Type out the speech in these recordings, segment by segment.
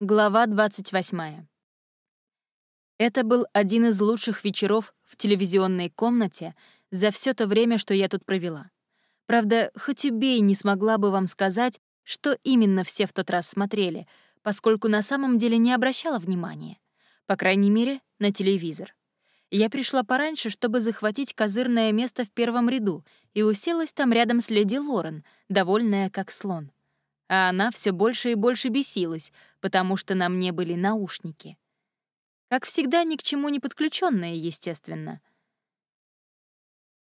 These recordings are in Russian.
Глава 28. Это был один из лучших вечеров в телевизионной комнате за все то время, что я тут провела. Правда, хоть убей не смогла бы вам сказать, что именно все в тот раз смотрели, поскольку на самом деле не обращала внимания. По крайней мере, на телевизор. Я пришла пораньше, чтобы захватить козырное место в первом ряду, и уселась там рядом с леди Лорен, довольная как слон а она все больше и больше бесилась, потому что на мне были наушники. Как всегда, ни к чему не подключенные, естественно.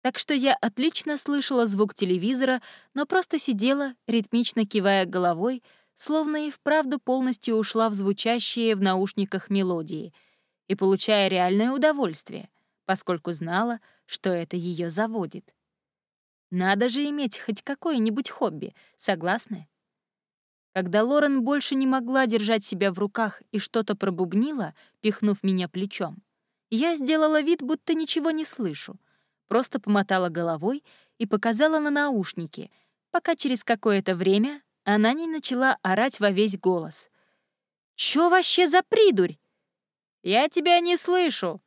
Так что я отлично слышала звук телевизора, но просто сидела, ритмично кивая головой, словно и вправду полностью ушла в звучащие в наушниках мелодии и получая реальное удовольствие, поскольку знала, что это ее заводит. Надо же иметь хоть какое-нибудь хобби, согласны? Когда Лорен больше не могла держать себя в руках и что-то пробубнила, пихнув меня плечом, я сделала вид, будто ничего не слышу, просто помотала головой и показала на наушники, пока через какое-то время она не начала орать во весь голос. «Чё вообще за придурь?» «Я тебя не слышу!»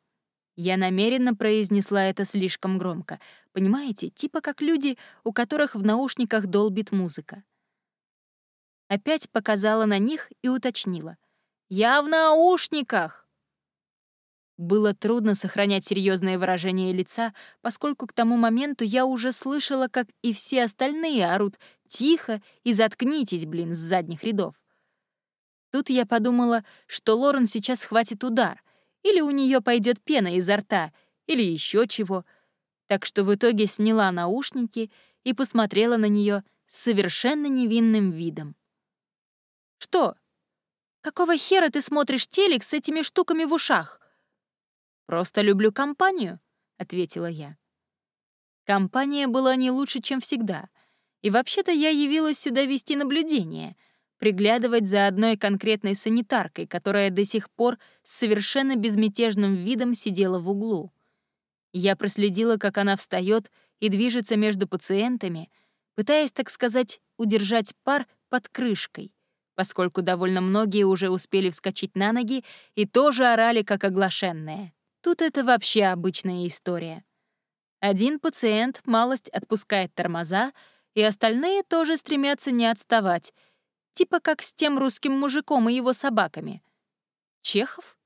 Я намеренно произнесла это слишком громко. Понимаете, типа как люди, у которых в наушниках долбит музыка. Опять показала на них и уточнила. «Я в наушниках!» Было трудно сохранять серьезное выражение лица, поскольку к тому моменту я уже слышала, как и все остальные орут «тихо» и «заткнитесь, блин, с задних рядов». Тут я подумала, что Лорен сейчас хватит удар, или у нее пойдет пена изо рта, или еще чего. Так что в итоге сняла наушники и посмотрела на нее совершенно невинным видом. «Что? Какого хера ты смотришь телек с этими штуками в ушах?» «Просто люблю компанию», — ответила я. Компания была не лучше, чем всегда. И вообще-то я явилась сюда вести наблюдение, приглядывать за одной конкретной санитаркой, которая до сих пор с совершенно безмятежным видом сидела в углу. Я проследила, как она встает и движется между пациентами, пытаясь, так сказать, удержать пар под крышкой поскольку довольно многие уже успели вскочить на ноги и тоже орали как оглашенные. Тут это вообще обычная история. Один пациент малость отпускает тормоза, и остальные тоже стремятся не отставать, типа как с тем русским мужиком и его собаками. Чехов?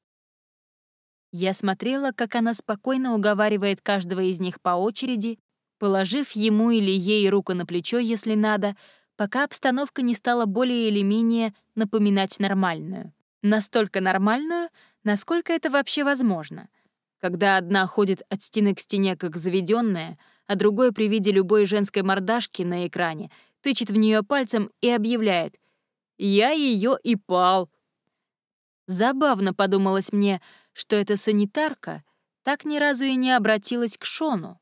Я смотрела, как она спокойно уговаривает каждого из них по очереди, положив ему или ей руку на плечо, если надо — пока обстановка не стала более или менее напоминать нормальную. Настолько нормальную, насколько это вообще возможно. Когда одна ходит от стены к стене как заведенная, а другой при виде любой женской мордашки на экране тычет в нее пальцем и объявляет «Я ее и пал». Забавно подумалось мне, что эта санитарка так ни разу и не обратилась к Шону.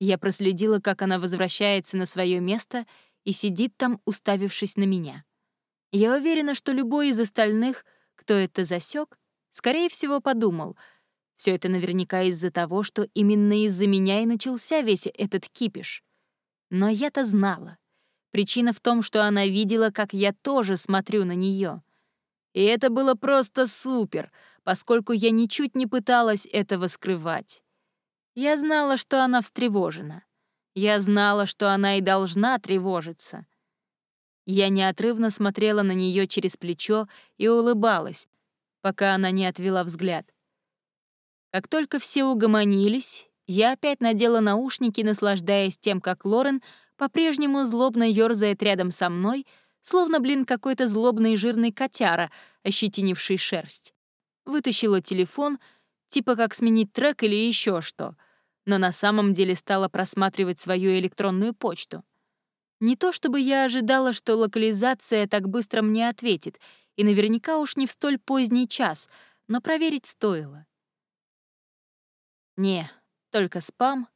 Я проследила, как она возвращается на свое место — и сидит там, уставившись на меня. Я уверена, что любой из остальных, кто это засек, скорее всего, подумал, все это наверняка из-за того, что именно из-за меня и начался весь этот кипиш. Но я-то знала. Причина в том, что она видела, как я тоже смотрю на нее. И это было просто супер, поскольку я ничуть не пыталась этого скрывать. Я знала, что она встревожена. Я знала, что она и должна тревожиться. Я неотрывно смотрела на нее через плечо и улыбалась, пока она не отвела взгляд. Как только все угомонились, я опять надела наушники, наслаждаясь тем, как Лорен по-прежнему злобно ёрзает рядом со мной, словно, блин, какой-то злобный жирный котяра, ощетинивший шерсть. Вытащила телефон, типа как сменить трек или еще что — но на самом деле стала просматривать свою электронную почту. Не то чтобы я ожидала, что локализация так быстро мне ответит, и наверняка уж не в столь поздний час, но проверить стоило. Не, только спам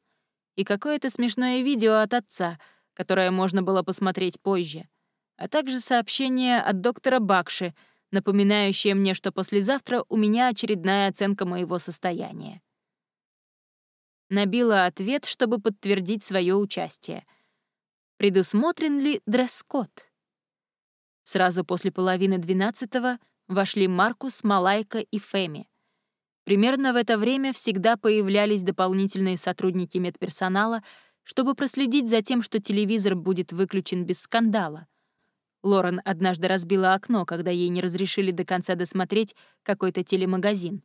и какое-то смешное видео от отца, которое можно было посмотреть позже, а также сообщение от доктора Бакши, напоминающее мне, что послезавтра у меня очередная оценка моего состояния набила ответ, чтобы подтвердить свое участие. Предусмотрен ли дресс-код? Сразу после половины двенадцатого вошли Маркус, Малайка и Феми. Примерно в это время всегда появлялись дополнительные сотрудники медперсонала, чтобы проследить за тем, что телевизор будет выключен без скандала. Лорен однажды разбила окно, когда ей не разрешили до конца досмотреть какой-то телемагазин.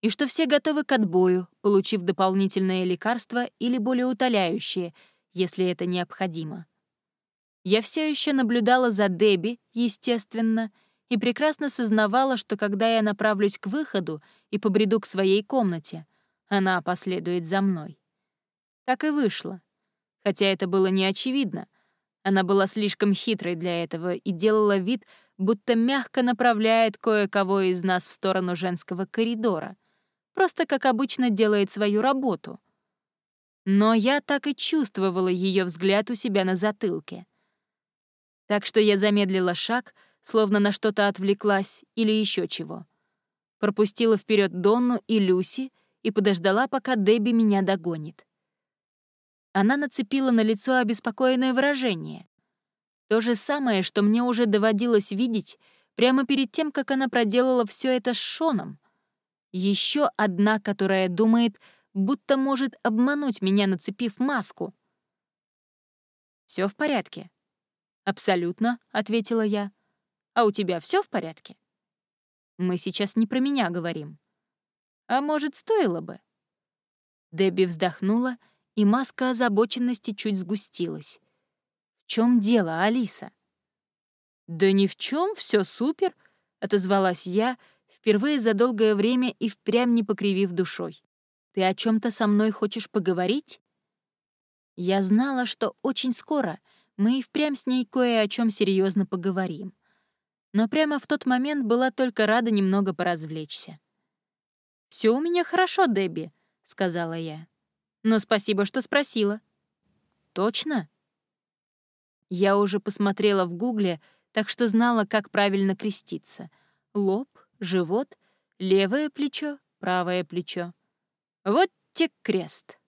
И что все готовы к отбою, получив дополнительное лекарство или более утоляющее, если это необходимо. Я все еще наблюдала за Дебби, естественно, и прекрасно сознавала, что когда я направлюсь к выходу и побреду к своей комнате, она последует за мной. Так и вышло. Хотя это было не очевидно. Она была слишком хитрой для этого и делала вид, будто мягко направляет кое-кого из нас в сторону женского коридора, просто как обычно делает свою работу. Но я так и чувствовала ее взгляд у себя на затылке. Так что я замедлила шаг — словно на что-то отвлеклась или еще чего. Пропустила вперед Донну и Люси и подождала, пока Дебби меня догонит. Она нацепила на лицо обеспокоенное выражение. То же самое, что мне уже доводилось видеть прямо перед тем, как она проделала все это с Шоном. Еще одна, которая думает, будто может обмануть меня, нацепив маску. Все в порядке?» «Абсолютно», — ответила я. А у тебя все в порядке? Мы сейчас не про меня говорим. А может, стоило бы? Дебби вздохнула, и маска озабоченности чуть сгустилась. В чем дело, Алиса? Да ни в чем, все супер, отозвалась я, впервые за долгое время и впрямь не покривив душой. Ты о чем-то со мной хочешь поговорить? Я знала, что очень скоро мы и впрямь с ней кое о чем серьезно поговорим но прямо в тот момент была только рада немного поразвлечься. Все у меня хорошо, Дебби», — сказала я. «Но спасибо, что спросила». «Точно?» Я уже посмотрела в гугле, так что знала, как правильно креститься. Лоб, живот, левое плечо, правое плечо. Вот те крест.